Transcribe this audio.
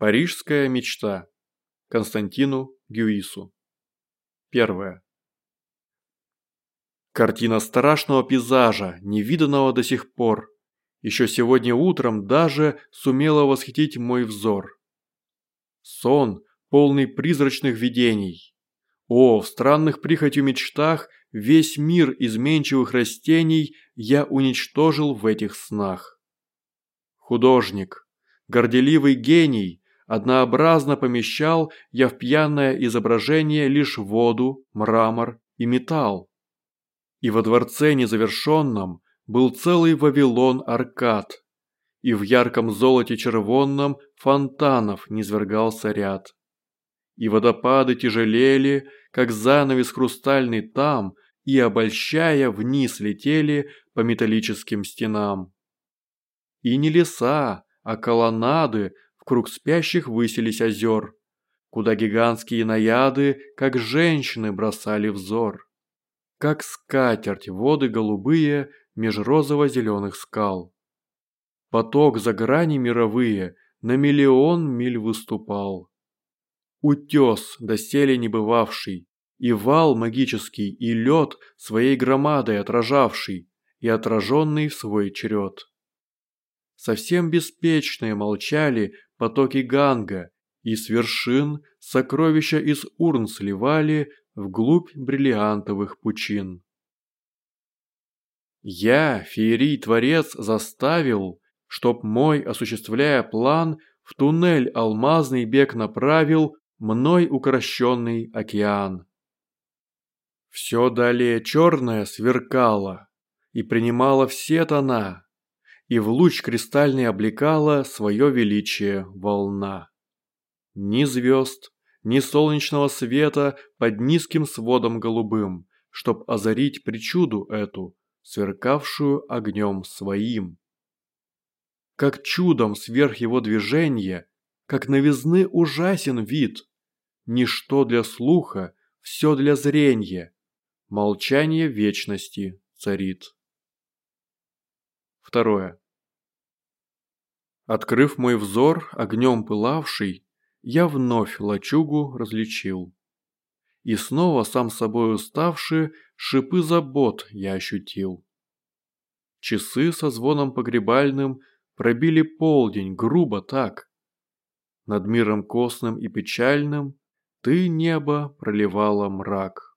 Парижская мечта. Константину Гюису. Первое. Картина страшного пейзажа, невиданного до сих пор, еще сегодня утром даже сумела восхитить мой взор. Сон, полный призрачных видений. О, в странных прихотью мечтах весь мир изменчивых растений я уничтожил в этих снах. Художник, горделивый гений, Однообразно помещал я в пьяное изображение лишь воду, мрамор и металл. И во дворце незавершенном был целый Вавилон аркад, и в ярком золоте червонном фонтанов низвергался ряд. И водопады тяжелели, как занавес хрустальный там, и, обольщая, вниз летели по металлическим стенам. И не леса, а колоннады круг спящих высились озер, куда гигантские наяды, как женщины, бросали взор. Как скатерть воды голубые меж розово-зеленых скал. Поток за грани мировые на миллион миль выступал. Утес, доселе не бывавший, и вал магический, и лед своей громадой отражавший, и отраженный в свой черед. Совсем беспечные молчали потоки Ганга, и с вершин сокровища из урн сливали вглубь бриллиантовых пучин. Я, феерий-творец, заставил, чтоб мой, осуществляя план, в туннель алмазный бег направил мной укращенный океан. Все далее черное сверкало и принимало все тона, и в луч кристальный облекала свое величие волна. Ни звезд, ни солнечного света под низким сводом голубым, чтоб озарить причуду эту, сверкавшую огнем своим. Как чудом сверх его движения, как новизны ужасен вид, ничто для слуха, все для зрения, молчание вечности царит. Второе. Открыв мой взор, огнем пылавший, я вновь лачугу различил. И снова сам собой уставший, шипы забот я ощутил. Часы со звоном погребальным пробили полдень грубо так. Над миром костным и печальным ты, небо, проливала мрак.